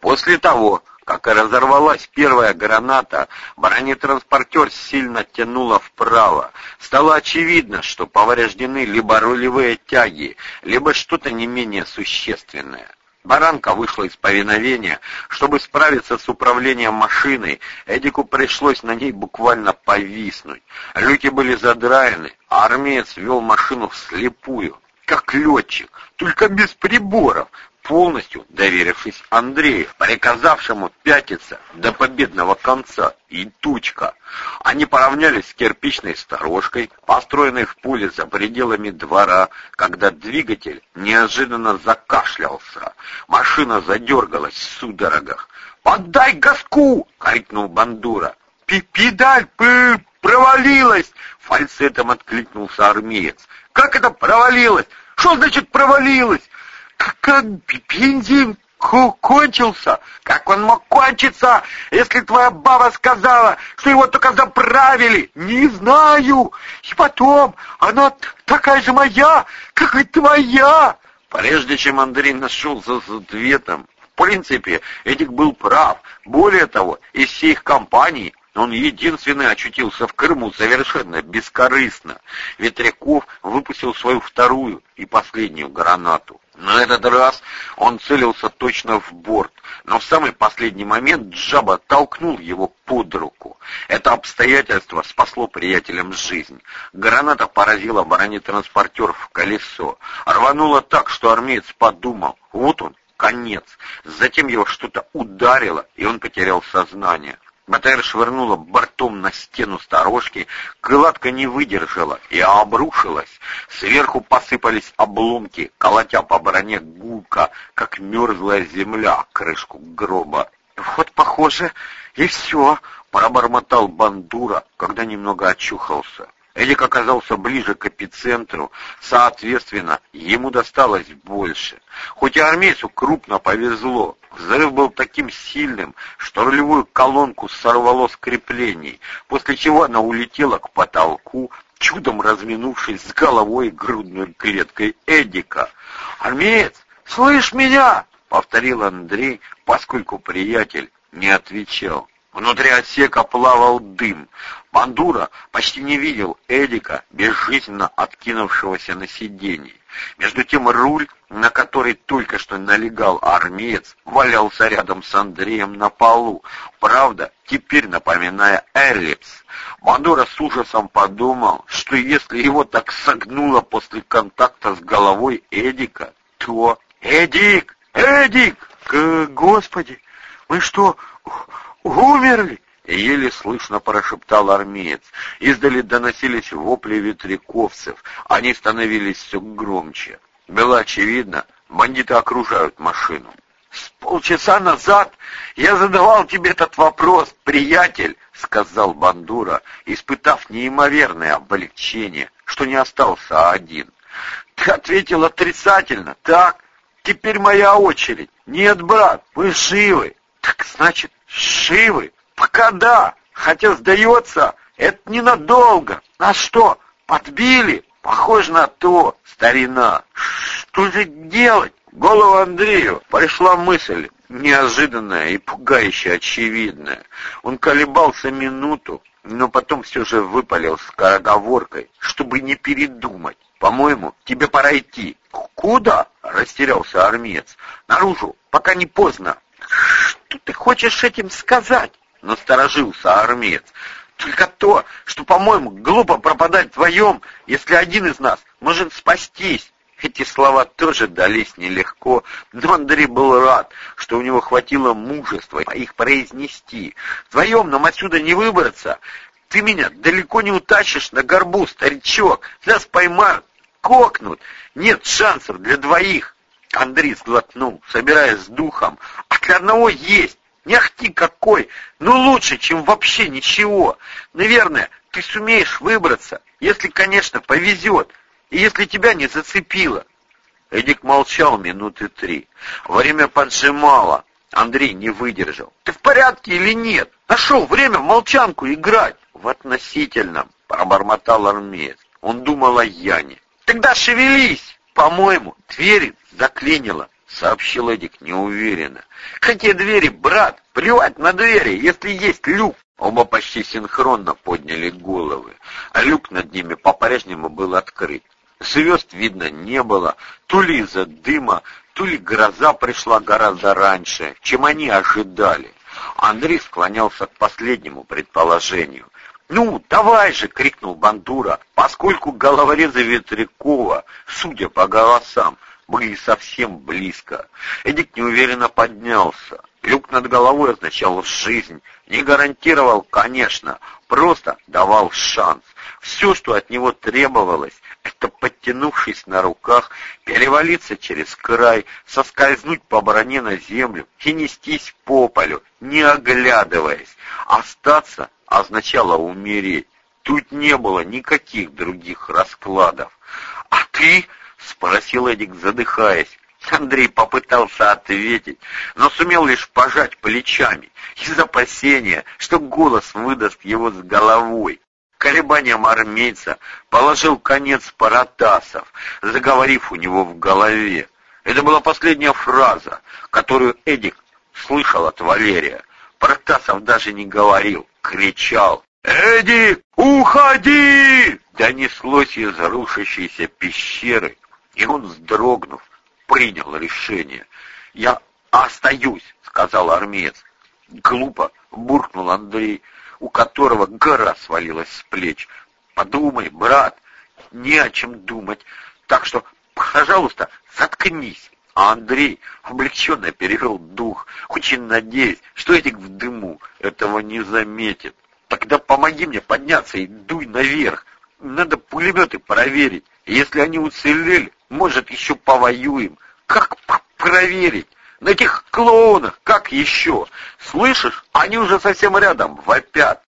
После того, как разорвалась первая граната, бронетранспортер сильно тянуло вправо. Стало очевидно, что повреждены либо рулевые тяги, либо что-то не менее существенное. Баранка вышла из повиновения. Чтобы справиться с управлением машиной, Эдику пришлось на ней буквально повиснуть. Люки были задраены, а армеец вел машину вслепую, как летчик, только без приборов, полностью доверившись Андрею, приказавшему пятиться до победного конца, и тучка. Они поравнялись с кирпичной сторожкой, построенной в поле за пределами двора, когда двигатель неожиданно закашлялся. Машина задергалась в судорогах. «Поддай газку!» — крикнул Бандура. «Педаль провалилась!» — фальцетом откликнулся армеец. «Как это провалилось? Что значит провалилось?» Как бензин кончился. Как он мог кончиться, если твоя баба сказала, что его только заправили? Не знаю. И потом, она такая же моя, как и твоя. Прежде чем Андрей нашелся с ответом, в принципе, Эдик был прав. Более того, из всех компаний он единственный очутился в Крыму совершенно бескорыстно. Ветряков выпустил свою вторую и последнюю гранату. На этот раз он целился точно в борт, но в самый последний момент Джаба толкнул его под руку. Это обстоятельство спасло приятелям жизнь. Граната поразила бронетранспортер в колесо. Рвануло так, что армеец подумал, вот он, конец. Затем его что-то ударило, и он потерял сознание. БТР швырнула бортом на стену сторожки, крылатка не выдержала и обрушилась. Сверху посыпались обломки, колотя по броне гулка, как мерзлая земля, крышку гроба. «Вот, похоже, и все», — пробормотал Бандура, когда немного очухался. Эдик оказался ближе к эпицентру, соответственно, ему досталось больше. Хоть и армейцу крупно повезло, взрыв был таким сильным, что рулевую колонку сорвало с креплений, после чего она улетела к потолку, чудом разминувшись с головой и грудной клеткой Эдика. «Армеец, слышь меня!» — повторил Андрей, поскольку приятель не отвечал. Внутри отсека плавал дым. Бандура почти не видел Эдика, безжизненно откинувшегося на сиденье. Между тем руль, на который только что налегал армеец, валялся рядом с Андреем на полу, правда, теперь напоминая эллипс. Бандура с ужасом подумал, что если его так согнуло после контакта с головой Эдика, то... «Эдик! Эдик! Господи! Мы что, Умерли!» Еле слышно прошептал армеец. Издали доносились вопли ветряковцев. Они становились все громче. Было очевидно, бандиты окружают машину. «С полчаса назад я задавал тебе этот вопрос, приятель», — сказал Бандура, испытав неимоверное облегчение, что не остался один. «Ты ответил отрицательно, так? Теперь моя очередь. Нет, брат, вы живы. Так значит, живы? Пока да, хотя, сдается, это ненадолго. Нас что, подбили? Похоже на то, старина. Что же делать? В голову Андрею пришла мысль, неожиданная и пугающе очевидная. Он колебался минуту, но потом все же выпалил скороговоркой, чтобы не передумать. «По-моему, тебе пора идти». «Куда?» — растерялся армеец. «Наружу, пока не поздно. «Что ты хочешь этим сказать?» — насторожился армеец. «Только то, что, по-моему, глупо пропадать вдвоем, если один из нас может спастись». Эти слова тоже дались нелегко, но Андрей был рад, что у него хватило мужества их произнести. «Вдвоем нам отсюда не выбраться. Ты меня далеко не утащишь на горбу, старичок. Нас поймают, кокнут. Нет шансов для двоих». Андрей сглотнул, собираясь с духом. «А для одного есть! Не ахти какой! Ну лучше, чем вообще ничего! Наверное, ты сумеешь выбраться, если, конечно, повезет, и если тебя не зацепило!» Эдик молчал минуты три. Время поджимало. Андрей не выдержал. «Ты в порядке или нет? Нашел время в молчанку играть!» «В относительном», — пробормотал армеец. Он думал о Яне. «Тогда шевелись!» По-моему, двери заклинило. Сообщил Эдик неуверенно. «Какие двери, брат? Плевать на двери, если есть люк!» Оба почти синхронно подняли головы, а люк над ними по-прежнему был открыт. Звезд видно не было, то ли из-за дыма, то ли гроза пришла гораздо раньше, чем они ожидали. Андрей склонялся к последнему предположению. «Ну, давай же!» — крикнул Бандура, поскольку головорезы Ветрякова, судя по голосам, были совсем близко. Эдик неуверенно поднялся. Люк над головой означал жизнь. Не гарантировал, конечно, просто давал шанс. Все, что от него требовалось, это, подтянувшись на руках, перевалиться через край, соскользнуть по броне на землю и нестись по полю, не оглядываясь. Остаться означало умереть. Тут не было никаких других раскладов. «А ты?» — спросил Эдик, задыхаясь. Андрей попытался ответить, но сумел лишь пожать плечами из опасения, что голос выдаст его с головой. Колебанием армейца положил конец Паратасов, заговорив у него в голове. Это была последняя фраза, которую Эдик слышал от Валерия. Протасов даже не говорил, кричал. «Эдик, уходи!» Донеслось из рушащейся пещеры, и он, вздрогнув, принял решение. «Я остаюсь», — сказал армеец. Глупо буркнул Андрей, у которого гора свалилась с плеч. «Подумай, брат, не о чем думать, так что, пожалуйста, заткнись». А Андрей облегченно перевел дух, очень надеясь, что этих в дыму этого не заметит. Тогда помоги мне подняться и дуй наверх. Надо пулеметы проверить. Если они уцелели, может, еще повоюем. Как проверить? На этих клоунах, как еще? Слышишь, они уже совсем рядом, вопят.